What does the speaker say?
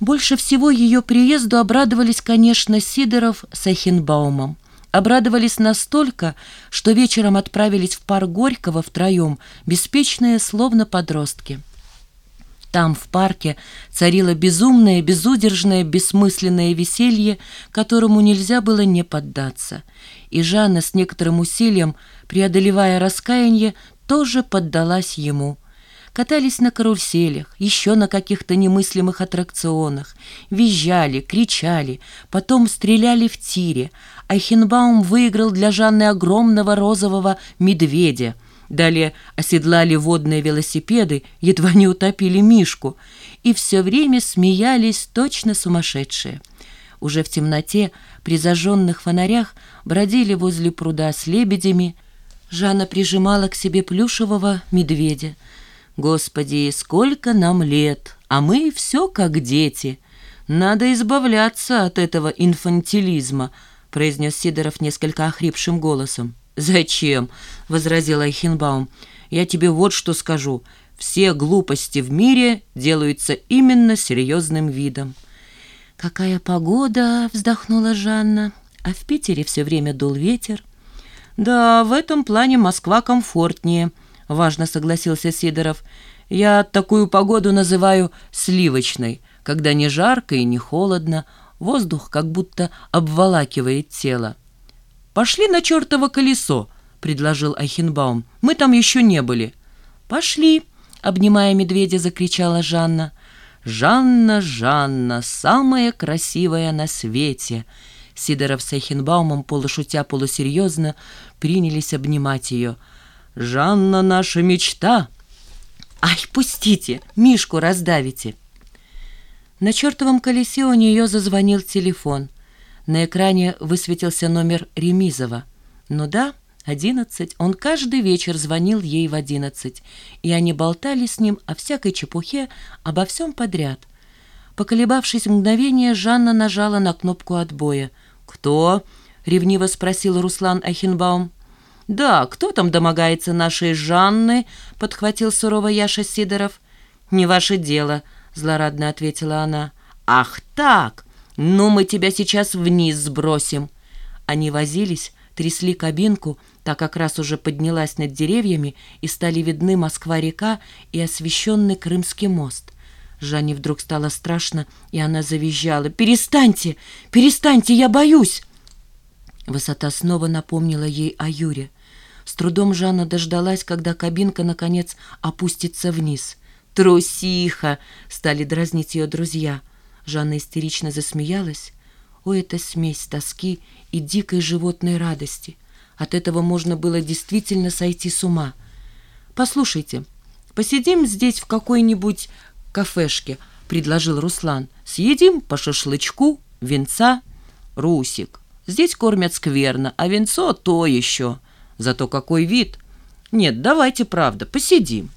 Больше всего ее приезду обрадовались, конечно, Сидоров с Ахенбаумом. Обрадовались настолько, что вечером отправились в парк Горького втроем, беспечные, словно подростки. Там, в парке, царило безумное, безудержное, бессмысленное веселье, которому нельзя было не поддаться. И Жанна с некоторым усилием, преодолевая раскаяние, тоже поддалась ему – катались на каруселях, еще на каких-то немыслимых аттракционах, визжали, кричали, потом стреляли в тире. Айхенбаум выиграл для Жанны огромного розового медведя. Далее оседлали водные велосипеды, едва не утопили Мишку, и все время смеялись точно сумасшедшие. Уже в темноте при зажженных фонарях бродили возле пруда с лебедями. Жанна прижимала к себе плюшевого медведя. Господи, сколько нам лет, а мы все как дети. Надо избавляться от этого инфантилизма, произнес Сидоров несколько охрипшим голосом. «Зачем?» — возразил Айхенбаум. «Я тебе вот что скажу. Все глупости в мире делаются именно серьезным видом». «Какая погода!» — вздохнула Жанна. «А в Питере все время дул ветер». «Да, в этом плане Москва комфортнее», важно согласился Сидоров. «Я такую погоду называю сливочной, когда не жарко и не холодно, воздух как будто обволакивает тело». «Пошли на чертово колесо», — предложил Ахенбаум. «Мы там еще не были». «Пошли», — обнимая медведя, закричала Жанна. «Жанна, Жанна, самая красивая на свете!» Сидоров с Ахенбаумом, полушутя полусерьезно, принялись обнимать ее — Жанна наша мечта. Ай, пустите, Мишку раздавите. На чертовом колесе у нее зазвонил телефон. На экране высветился номер Ремизова. Ну да, одиннадцать. Он каждый вечер звонил ей в одиннадцать. И они болтали с ним о всякой чепухе, обо всем подряд. Поколебавшись мгновение, Жанна нажала на кнопку отбоя. «Кто?» — ревниво спросил Руслан Ахенбаум. «Да, кто там домогается нашей Жанны?» — подхватил сурово Яша Сидоров. «Не ваше дело», — злорадно ответила она. «Ах так! Ну, мы тебя сейчас вниз сбросим!» Они возились, трясли кабинку, та как раз уже поднялась над деревьями, и стали видны Москва-река и освещенный Крымский мост. Жанне вдруг стало страшно, и она завизжала. «Перестаньте! Перестаньте! Я боюсь!» Высота снова напомнила ей о Юре. С трудом Жанна дождалась, когда кабинка, наконец, опустится вниз. «Трусиха!» — стали дразнить ее друзья. Жанна истерично засмеялась. О, это смесь тоски и дикой животной радости! От этого можно было действительно сойти с ума. «Послушайте, посидим здесь в какой-нибудь кафешке», — предложил Руслан. «Съедим по шашлычку, венца, русик. Здесь кормят скверно, а венцо то еще». Зато какой вид! Нет, давайте, правда, посидим».